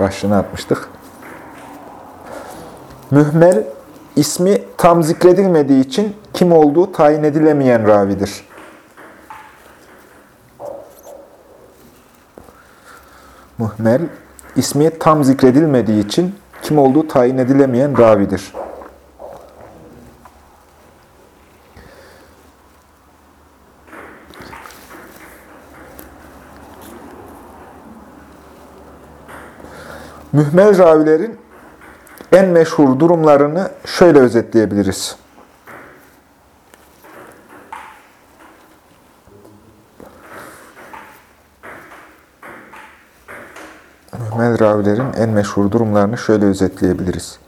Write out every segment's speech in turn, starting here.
başlığını atmıştık. Mühmel, ismi tam zikredilmediği için kim olduğu tayin edilemeyen ravidir. Mühmel, ismi tam zikredilmediği için kim olduğu tayin edilemeyen ravidir. Mühmel ravilerin en meşhur durumlarını şöyle özetleyebiliriz. Mühmel ravilerin en meşhur durumlarını şöyle özetleyebiliriz.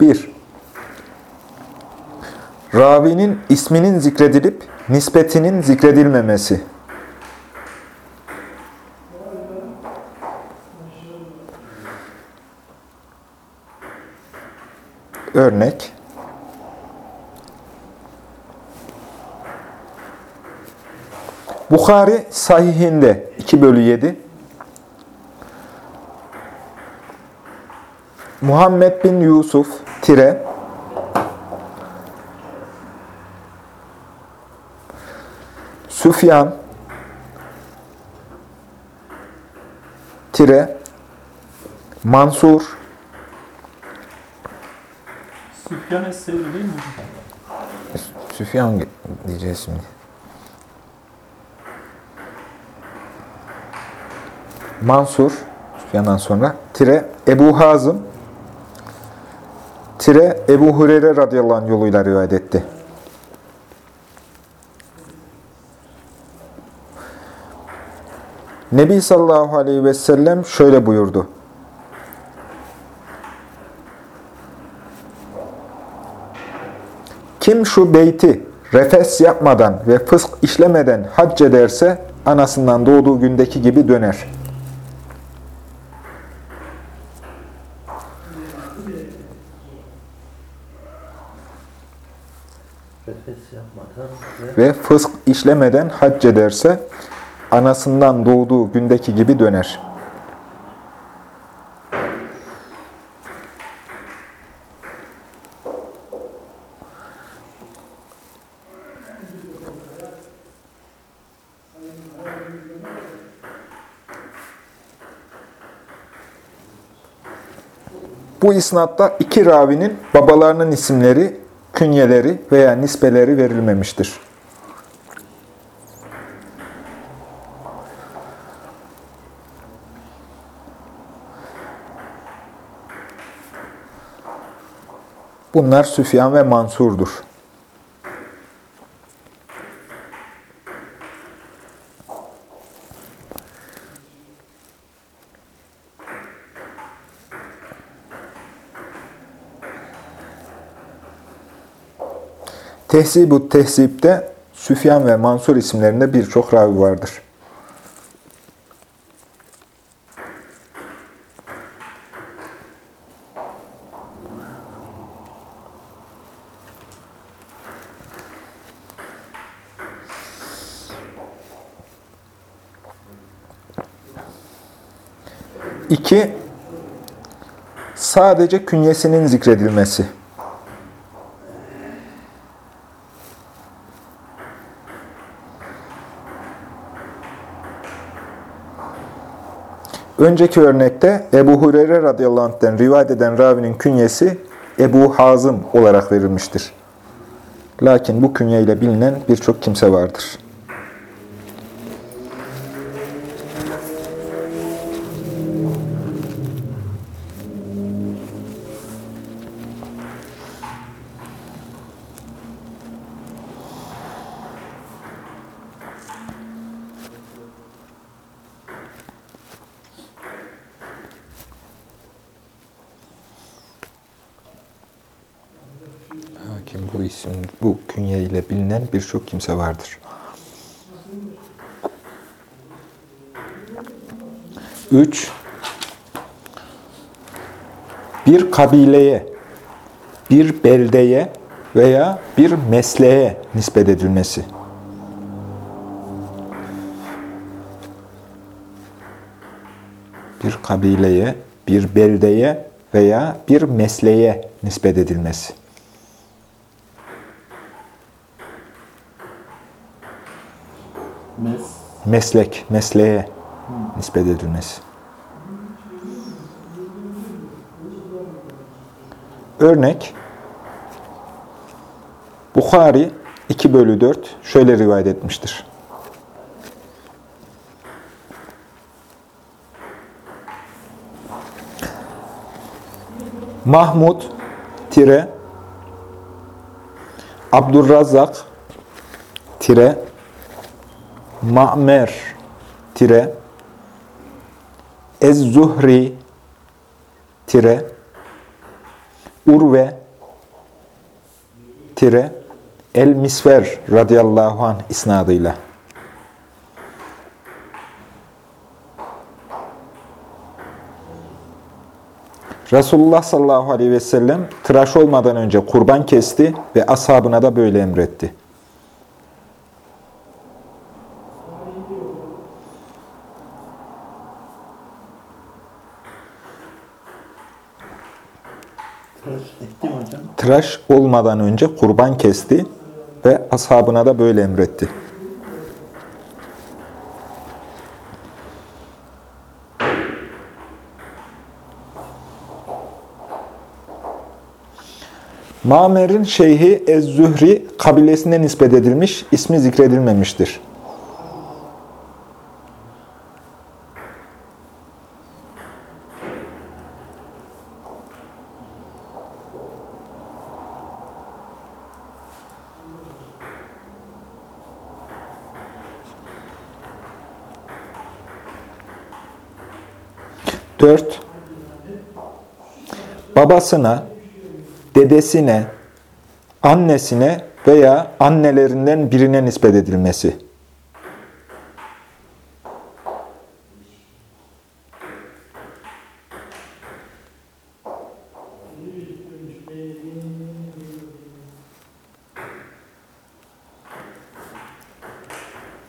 Bir, ravinin isminin zikredilip nispetinin zikredilmemesi. Örnek. Bukhari sahihinde 2 bölü 7 Muhammed bin Yusuf tire. Süfyan tire. Mansur Süfyan Es-Sevri değil mi? Süfyan diyeceğiz şimdi. Mansur, Süfyan'dan sonra, tire Ebu Hazım, tire Ebu Hureyre radıyallahu anh yoluyla rivayet etti. Nebi sallallahu aleyhi ve sellem şöyle buyurdu. Kim şu beyti refes yapmadan ve fısk işlemeden hac ederse anasından doğduğu gündeki gibi döner. Ve fısk işlemeden hac ederse anasından doğduğu gündeki gibi döner. Bu isnatta iki ravinin babalarının isimleri, künyeleri veya nisbeleri verilmemiştir. Bunlar Süfyan ve Mansur'dur. Tehzib-u Tehzib'de Süfyan ve Mansur isimlerinde birçok ravi vardır. İki, sadece künyesinin zikredilmesi. Önceki örnekte Ebu Hureyre radıyallahu anh'ten rivayet eden ravinin künyesi Ebu Hazım olarak verilmiştir. Lakin bu künye ile bilinen birçok kimse vardır. Nitekim bu isim, bu künye ile bilinen birçok kimse vardır. Üç, bir kabileye, bir beldeye veya bir mesleğe nispet edilmesi. Bir kabileye, bir beldeye veya bir mesleğe nispet edilmesi. Meslek, mesleğe nispet edilmesi. Örnek, Bukhari 2 bölü 4 şöyle rivayet etmiştir. Mahmud tire Abdurrazzak tire Ma'mer tire Ez-Zuhri tire Urve tire El-Misver radıyallahu anh isnadıyla. Resulullah sallallahu aleyhi ve sellem tıraş olmadan önce kurban kesti ve ashabına da böyle emretti. Tıraş etti mi hocam? Tıraş olmadan önce kurban kesti ve ashabına da böyle emretti. Mamer'in şeyhi Ez-Zühri kabilesine nispet edilmiş, ismi zikredilmemiştir. Dört, babasına, dedesine, annesine veya annelerinden birine nispet edilmesi.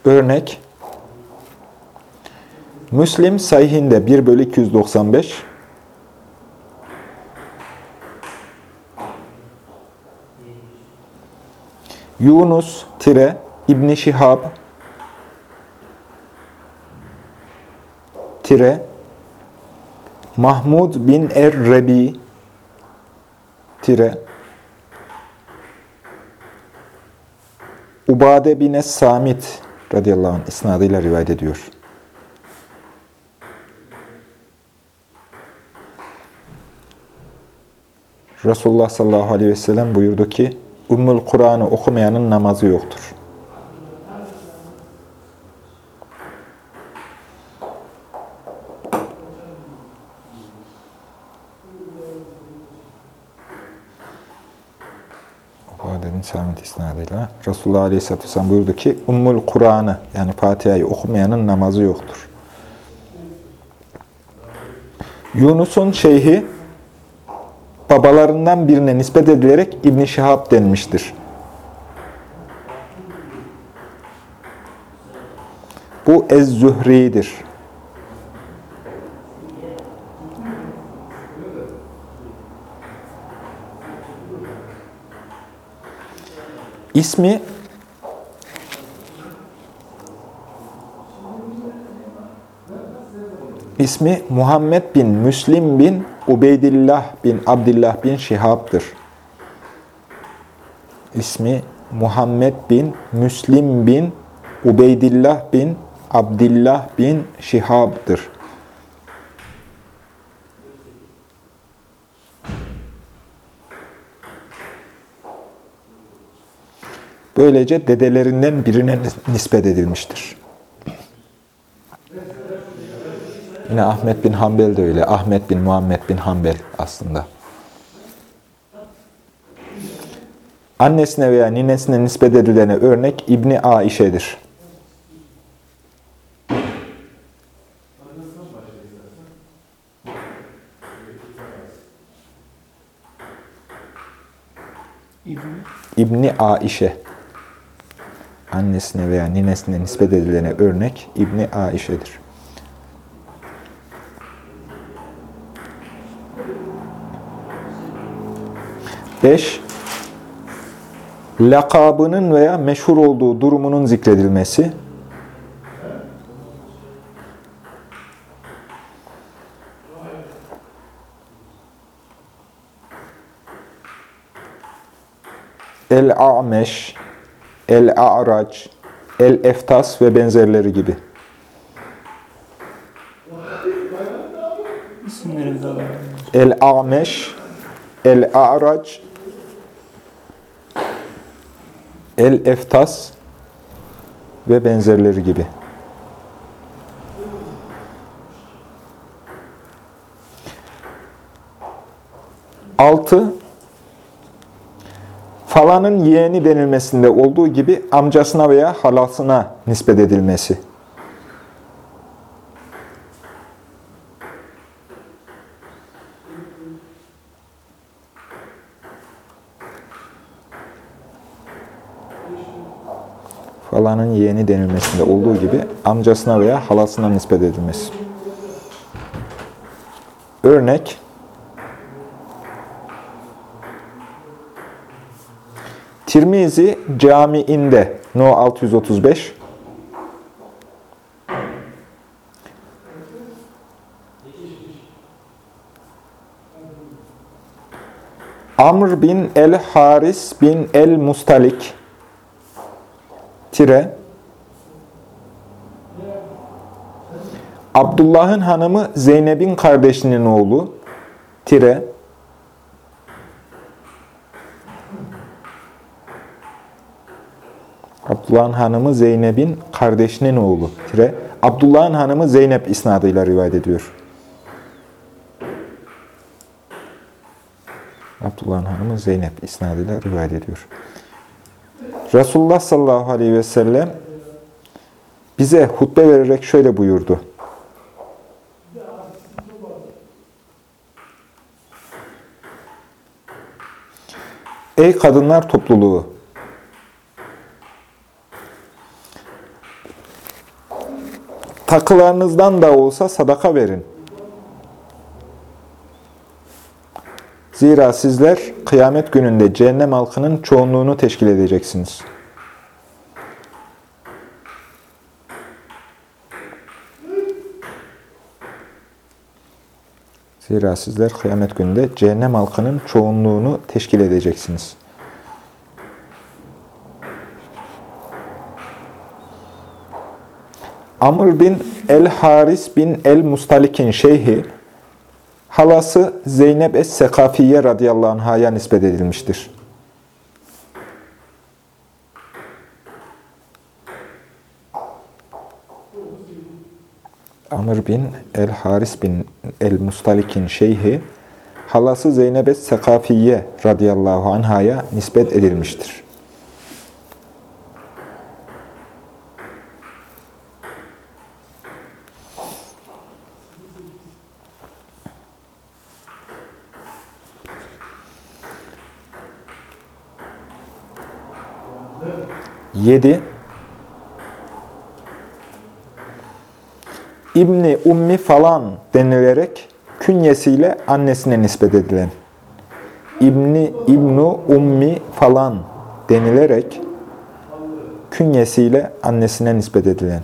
Örnek, Müslim Sahihinde 1 bölü 295, Yunus tire İbni Şihab tire Mahmud bin Er-Rebi tire Ubade bin Es-Samit radıyallahu anh isnadıyla rivayet ediyor. Resulullah sallallahu aleyhi ve sellem buyurdu ki, Ümmül Kur'an'ı okumayanın namazı yoktur. Ubade'nin Samit isnadıyla Resulullah Aleyhisselatü Vesselam buyurdu ki Ümmül Kur'an'ı yani Fatiha'yı okumayanın namazı yoktur. Yunus'un şeyhi babalarından birine nispet edilerek İbn Şihab denmiştir. Bu Ez-Zühri'dir. İsmi İsmi Muhammed bin Müslim bin Ubeydillah bin Abdullah bin Şihab'dır. İsmi Muhammed bin Müslim bin Ubeydillah bin Abdullah bin Şihab'dır. Böylece dedelerinden birine nispet edilmiştir. Yine Ahmet bin Hanbel de öyle. Ahmet bin Muhammed bin Hanbel aslında. Annesine veya ninesine nispet edilene örnek İbni Aişe'dir. İbni. Aişe. Annesine veya ninesine nispet edilene örnek İbni Aişe'dir. Beş, lakabının veya meşhur olduğu durumunun zikredilmesi. El-A'meş, El-A'rac, El-Eftas ve benzerleri gibi. El-A'meş, El-A'rac, El-Eftas ve benzerleri gibi. Altı, falanın yeğeni denilmesinde olduğu gibi amcasına veya halasına nispet edilmesi. Falanın yeğeni denilmesinde olduğu gibi amcasına veya halasına nispet edilmesi. Örnek Tirmizi Camii'nde No 635 Amr bin el-Haris bin el-Mustalik tire. Abdullah'ın hanımı Zeynep'in kardeşinin oğlu. Tire. Abdullah'ın hanımı Zeynep'in kardeşinin oğlu. Tire. Abdullah'ın hanımı Zeynep isnadıyla rivayet ediyor. Abdullah'ın hanımı Zeynep isnadıyla rivayet ediyor. Resulullah sallallahu aleyhi ve sellem bize hutbe vererek şöyle buyurdu. Ey kadınlar topluluğu! Takılarınızdan da olsa sadaka verin. Zira sizler kıyamet gününde cehennem halkının çoğunluğunu teşkil edeceksiniz. Zira sizler kıyamet gününde cehennem halkının çoğunluğunu teşkil edeceksiniz. Amr bin el-Haris bin el-Mustalik'in şeyhi, halası Zeynep es-Sekafiye radıyallahu anh'a nispet edilmiştir. Amr bin el-Haris bin el-Mustalik'in şeyhi, halası Zeynep es-Sekafiye radıyallahu anh'a nispet edilmiştir. Yedi, İbni Ummi falan denilerek künyesiyle annesine nispet edilen. İbni İbnu Ummi falan denilerek künyesiyle annesine nispet edilen.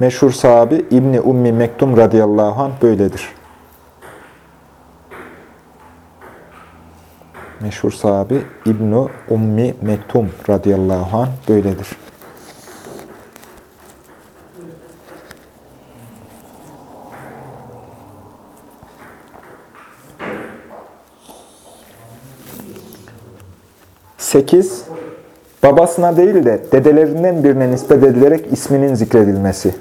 Meşhur sahabi İbni Ummi Mektum radıyallahu anh böyledir. Meşhur sahabi İbnu Ummi Mektum radıyallahu anh böyledir. Sekiz, babasına değil de dedelerinden birine nispet edilerek isminin zikredilmesi.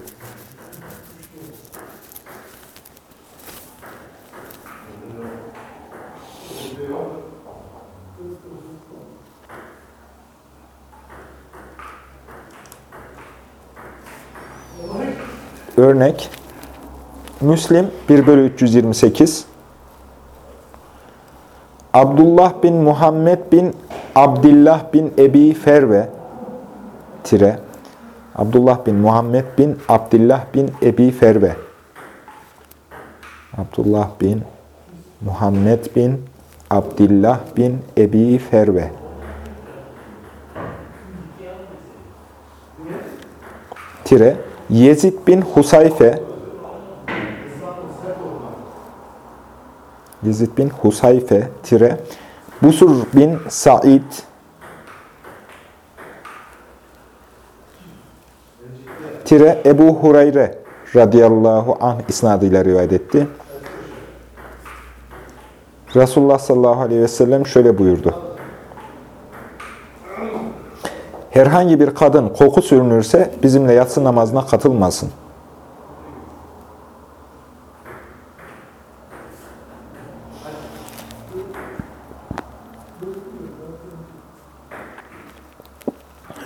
Örnek. Müslim 1 bölü 328 Abdullah bin Muhammed bin Abdullah bin Ebi Ferve tire. Abdullah bin Muhammed bin Abdullah bin Ebi Ferve. Abdullah bin Muhammed bin Abdullah bin Ebi Ferve. Tire Yezid bin Husayfe Yezid bin Husayfe tire Busur bin Said tire Ebu Hureyre radıyallahu anh isnadıyla rivayet etti. Resulullah sallallahu aleyhi ve sellem şöyle buyurdu. Herhangi bir kadın koku sürünürse bizimle yatsı namazına katılmasın.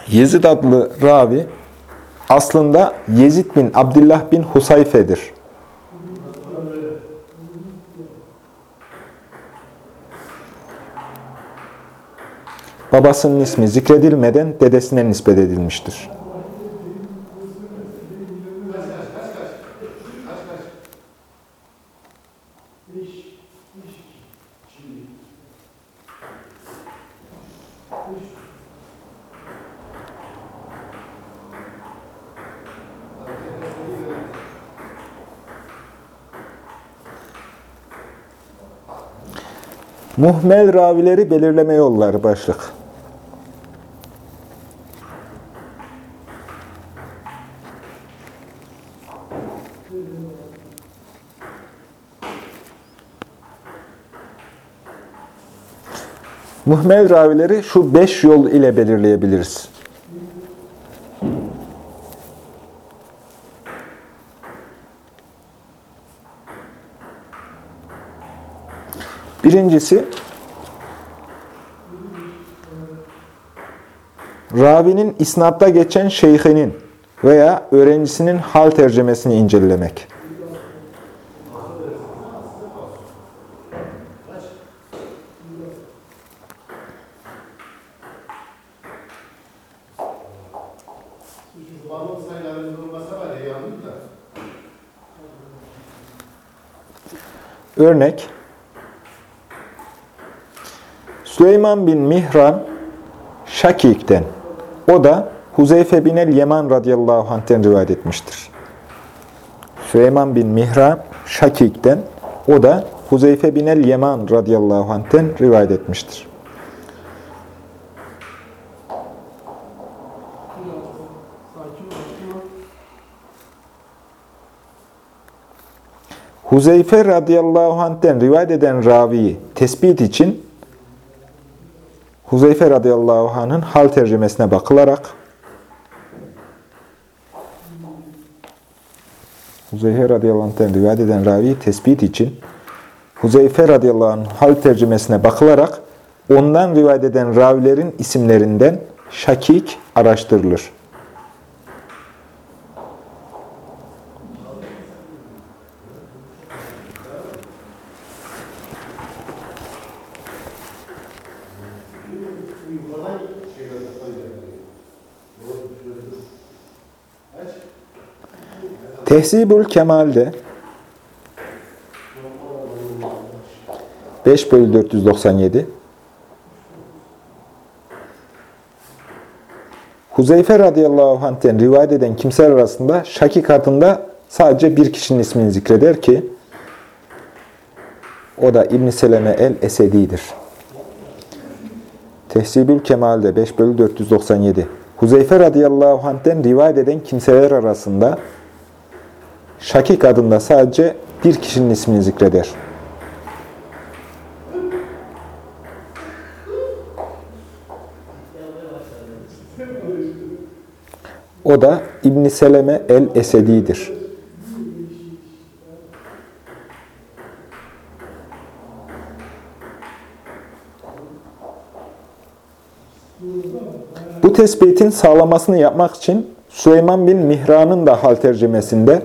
Yezid adlı ravi aslında Yezid bin Abdullah bin Husayfe'dir. Babasının ismi zikredilmeden dedesine nispet edilmiştir. Muhmel ravileri belirleme yolları başlık. Muhmel ravileri şu beş yol ile belirleyebiliriz. Birincisi, ravinin isnatta geçen şeyhinin veya öğrencisinin hal tercemesini incelemek. Örnek, Süleyman bin Mihran Şakik'ten, o da Huzeyfe bin el-Yeman radıyallahu anh'ten rivayet etmiştir. Süleyman bin Mihran Şakik'ten, o da Huzeyfe bin el-Yeman radıyallahu anh'ten rivayet etmiştir. Huzeyfe radıyallahu anh'ten rivayet eden raviyi tespit için Huzeyfe radıyallahu anh'ın hal tercümesine bakılarak Huzeyfe radıyallahu anh'ten rivayet eden raviyi tespit için Huzeyfe radıyallahu anh hal tercümesine bakılarak ondan rivayet eden ravilerin isimlerinden şakik araştırılır. Tehzibül Kemal'de 5 bölü 497 Huzeyfe radıyallahu anh'ten rivayet eden kimseler arasında Şakik adında sadece bir kişinin ismini zikreder ki o da İbn Seleme el-Esedi'dir. Tehzibül Kemal'de 5 bölü 497 Huzeyfe radıyallahu anh'ten rivayet eden kimseler arasında Şakik adında sadece bir kişinin ismini zikreder. O da İbn Seleme el-Esedi'dir. Bu tespitin sağlamasını yapmak için Süleyman bin Mihran'ın da hal tercümesinde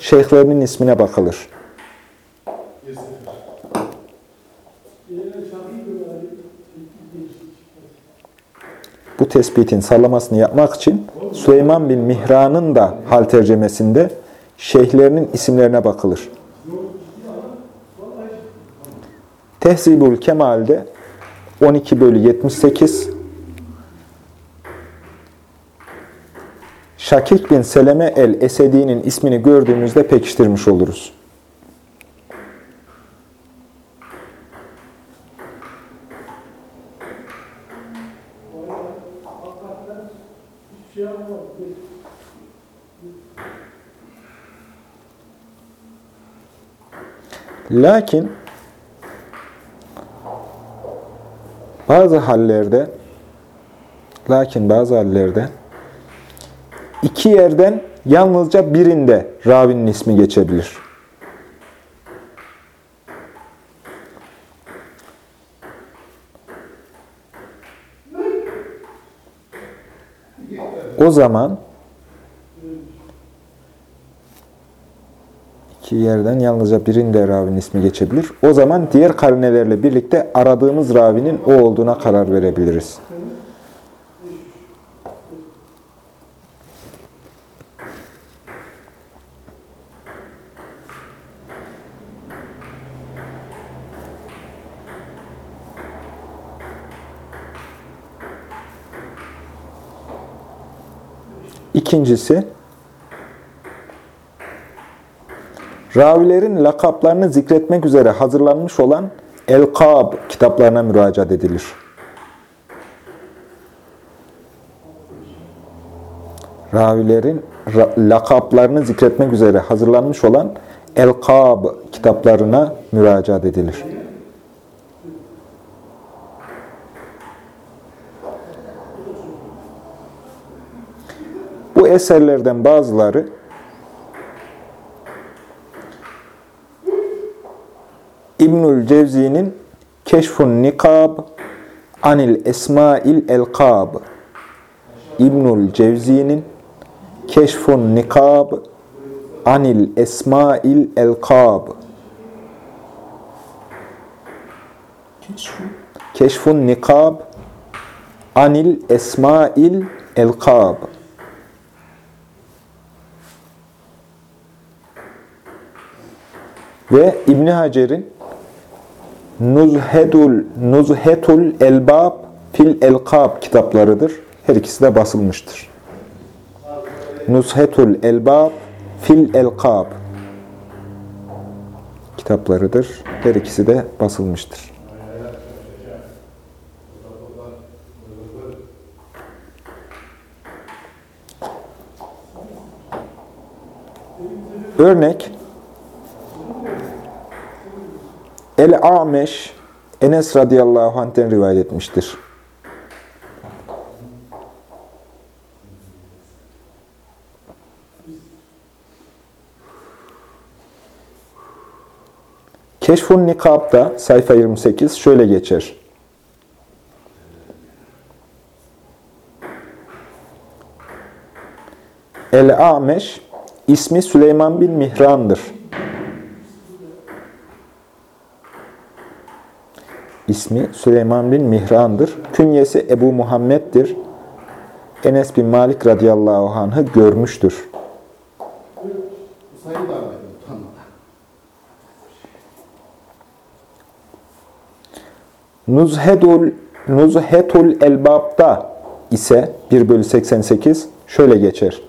şeyhlerinin ismine bakılır. Bu tespitin sallamasını yapmak için Süleyman bin Mihran'ın da hal tercemesinde şeyhlerinin isimlerine bakılır. Tehzibül Kemal'de 12 bölü 78 Şakik bin Seleme el-Esedi'nin ismini gördüğümüzde pekiştirmiş oluruz. Lakin bazı hallerde lakin bazı hallerde iki yerden yalnızca birinde ravinin ismi geçebilir. O zaman iki yerden yalnızca birinde ravinin ismi geçebilir. O zaman diğer karinelerle birlikte aradığımız ravinin o olduğuna karar verebiliriz. İkincisi, ravilerin lakaplarını zikretmek üzere hazırlanmış olan El-Kab kitaplarına müracaat edilir. Ravilerin ra- lakaplarını zikretmek üzere hazırlanmış olan El-Kab kitaplarına müracaat edilir. Eserlerden bazıları İbnül Cevzi'nin Keşfun Nikab Anil Esmail Elkab. İbnül Cevzi'nin Keşfun Nikab Anil Esmail Elkab. Keşfu. Keşfun Nikab Anil Esmail Elkab Ve İbn Hacer'in Nuzhetul Nuzhetul Elbab fil Elkab kitaplarıdır. Her ikisi de basılmıştır. Nuzhetul Elbab fil Elkab kitaplarıdır. Her ikisi de basılmıştır. Örnek El-Ameş Enes radıyallahu anh'ten rivayet etmiştir. Keşfun Nikab'da sayfa 28 şöyle geçer. El-Ameş ismi Süleyman bin Mihran'dır. İsmi Süleyman bin Mihran'dır. Künyesi Ebu Muhammed'dir. Enes bin Malik radıyallahu anh'ı görmüştür. Nuzhedul, Nuzhetul Elbab'da ise 1 bölü 88 şöyle geçer.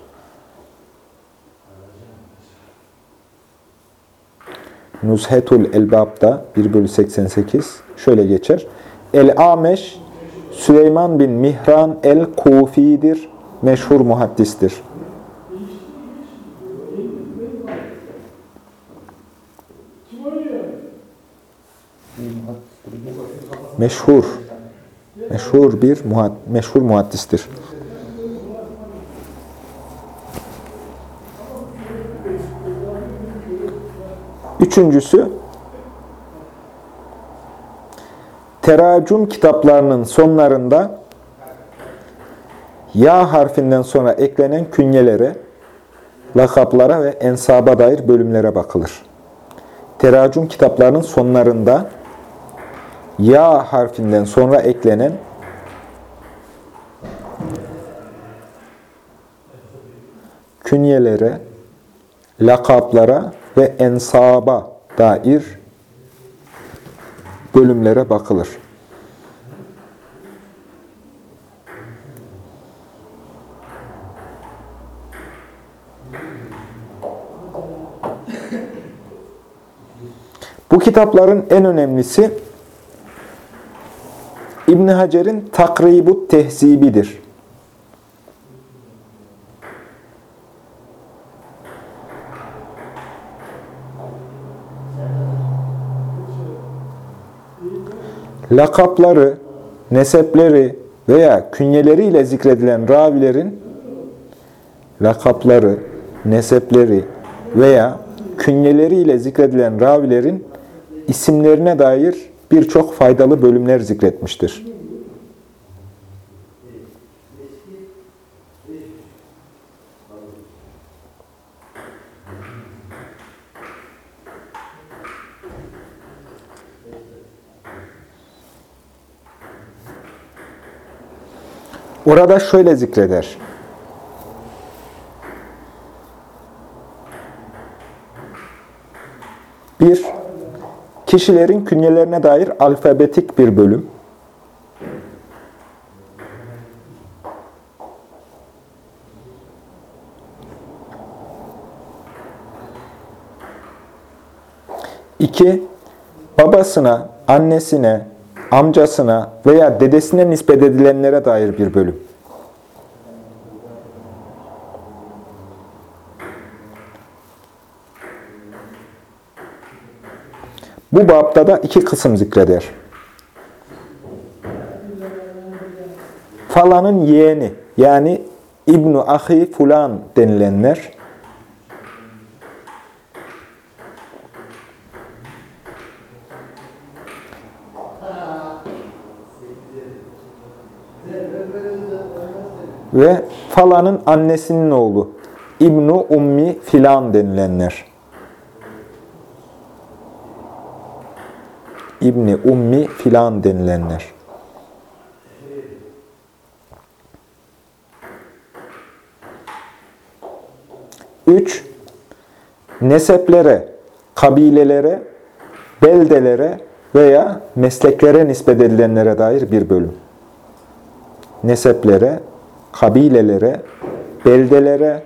Nuzhetul Elbab'da 1 bölü 88 şöyle geçer. El-Ameş Süleyman bin Mihran el-Kufi'dir. Meşhur muhaddistir. Meşhur. Meşhur bir muhad, meşhur muhaddistir. Üçüncüsü, teracüm kitaplarının sonlarında ya harfinden sonra eklenen künyelere lakaplara ve ensaba dair bölümlere bakılır. Teracüm kitaplarının sonlarında ya harfinden sonra eklenen künyelere, lakaplara ve ensaba dair bölümlere bakılır. Bu kitapların en önemlisi İbn Hacer'in Takribut Tehzibidir. Lakapları, nesepleri veya künyeleriyle zikredilen ravilerin lakapları, nesepleri veya künyeleriyle zikredilen ravilerin isimlerine dair birçok faydalı bölümler zikretmiştir. Orada şöyle zikreder. Bir, kişilerin künyelerine dair alfabetik bir bölüm. İki, babasına, annesine, amcasına veya dedesine nispet edilenlere dair bir bölüm. Bu babda da iki kısım zikreder. Falanın yeğeni yani İbnu Ahi Fulan denilenler ve falanın annesinin oğlu İbnu Ummi Filan denilenler. İbni Ummi filan denilenler. Üç, neseplere, kabilelere, beldelere veya mesleklere nispet edilenlere dair bir bölüm. Neseplere, kabilelere, beldelere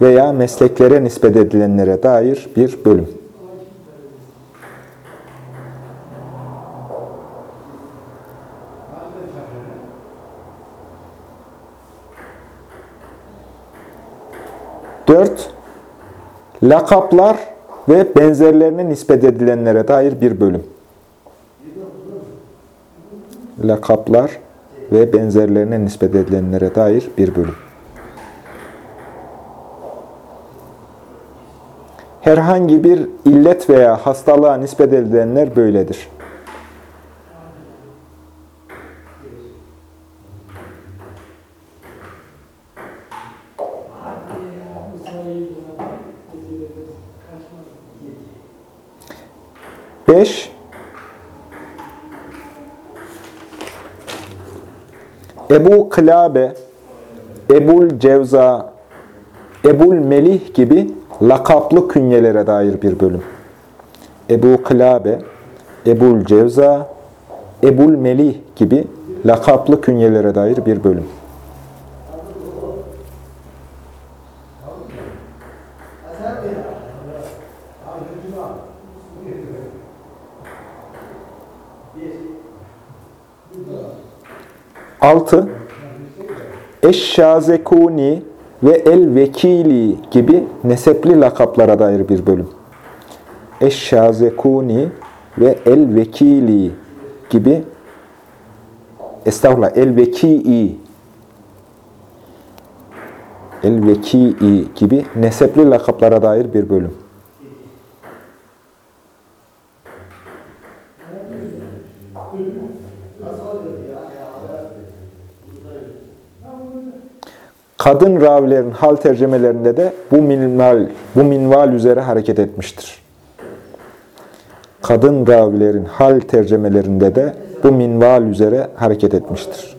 veya mesleklere nispet edilenlere dair bir bölüm. Dört, lakaplar ve benzerlerine nispet edilenlere dair bir bölüm. Lakaplar ve benzerlerine nispet edilenlere dair bir bölüm. Herhangi bir illet veya hastalığa nispet edilenler böyledir. Beş, Ebu Kılabe, Ebul Cevza, Ebul Melih gibi lakaplı künyelere dair bir bölüm. Ebu Kılabe, Ebul Cevza, Ebul Melih gibi lakaplı künyelere dair bir bölüm. Altı, Eşşazekuni ve El-Vekili gibi nesepli lakaplara dair bir bölüm. Eşşazekuni ve El-Vekili gibi Estağfurullah, El-Vekii El-Vekii gibi nesepli lakaplara dair bir bölüm. Kadın ravilerin hal tercemelerinde de bu minval, bu minval üzere hareket etmiştir. Kadın ravilerin hal tercemelerinde de bu minval üzere hareket etmiştir.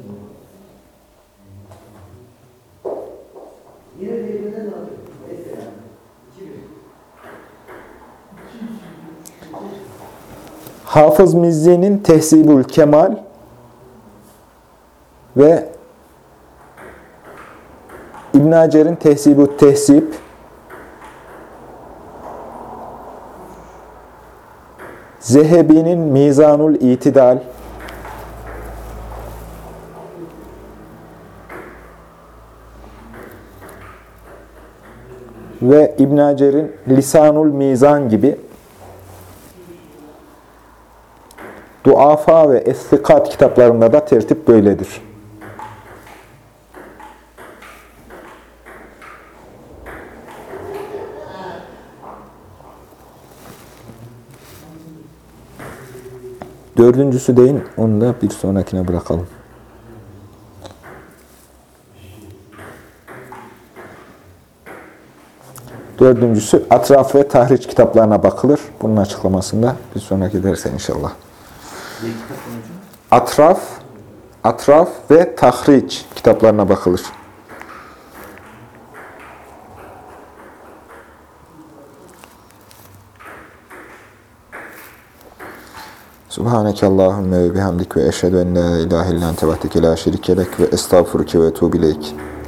Hafız Mizzi'nin Tehzibül Kemal ve İbn Hacer'in Tehzibü Tehzib Zehebi'nin Mizanul İtidal. Ve İbn Hacer'in Lisanul Mizan gibi. Duafa ve Estikat kitaplarında da tertip böyledir. Dördüncüsü deyin, onu da bir sonrakine bırakalım. Dördüncüsü atraf ve tahriç kitaplarına bakılır. Bunun açıklamasında bir sonraki derse inşallah. Atraf, atraf ve tahriç kitaplarına bakılır. Subhaneke Allahümme ve bihamdik ve eşhedü en la ilahe illan tebahtike la şerikelek ve estağfuruke ve etubileyk.